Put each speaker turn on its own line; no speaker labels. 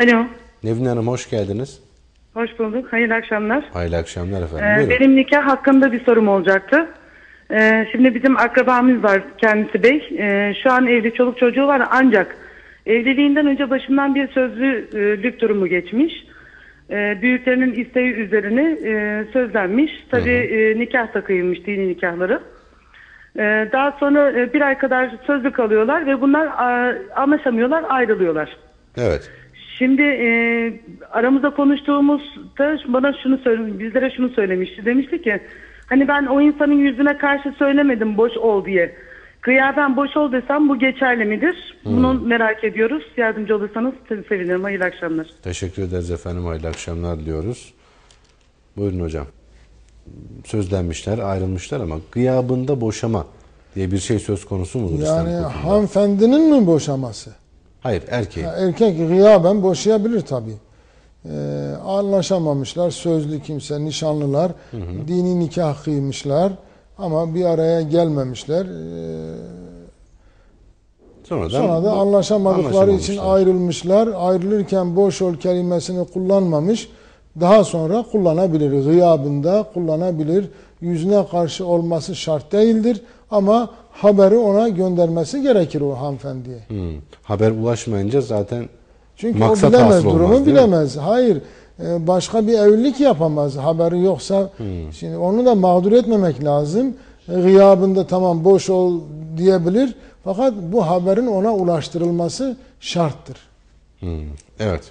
Alo.
Nevin Hanım hoş geldiniz.
Hoş bulduk. Hayırlı akşamlar.
Hayırlı akşamlar efendim.
Ee,
Buyurun.
benim nikah hakkında bir sorum olacaktı. Ee, şimdi bizim akrabamız var kendisi bey. Ee, şu an evli çoluk çocuğu var ancak evliliğinden önce başından bir sözlülük durumu geçmiş. Ee, büyüklerinin isteği üzerine e, sözlenmiş. Tabii e, nikah da kıyılmış dini nikahları. Ee, daha sonra e, bir ay kadar sözlü kalıyorlar ve bunlar a, anlaşamıyorlar ayrılıyorlar.
Evet.
Şimdi e, aramızda konuştuğumuzda bana şunu söyle, bizlere şunu söylemişti. Demişti ki hani ben o insanın yüzüne karşı söylemedim boş ol diye. Kıyaben boş ol desem bu geçerli midir? Bunu merak ediyoruz. Yardımcı olursanız tabii sevinirim. Hayırlı akşamlar.
Teşekkür ederiz efendim. Hayırlı akşamlar diliyoruz. Buyurun hocam. Sözlenmişler, ayrılmışlar ama gıyabında boşama diye bir şey söz konusu mudur?
Yani hanımefendinin mi boşaması?
Hayır erkeğin.
Ya erkek gıyaben boşayabilir tabi. Ee, anlaşamamışlar, sözlü kimse, nişanlılar, dini nikah kıymışlar ama bir araya gelmemişler. Ee,
Sonradan
sonra da anlaşamadıkları için ayrılmışlar. Ayrılırken boş ol kelimesini kullanmamış. Daha sonra kullanabilir. Gıyabında kullanabilir. Yüzüne karşı olması şart değildir. Ama haberi ona göndermesi gerekir o hanımefendiye.
Hmm. Haber ulaşmayınca zaten
Çünkü
maksat
o bilemez,
olmaz,
durumu
mi?
bilemez. Hayır, e, başka bir evlilik yapamaz haberi yoksa.
Hmm.
Şimdi onu da mağdur etmemek lazım. E, Gıyabında tamam boş ol diyebilir. Fakat bu haberin ona ulaştırılması şarttır.
Hmm. Evet.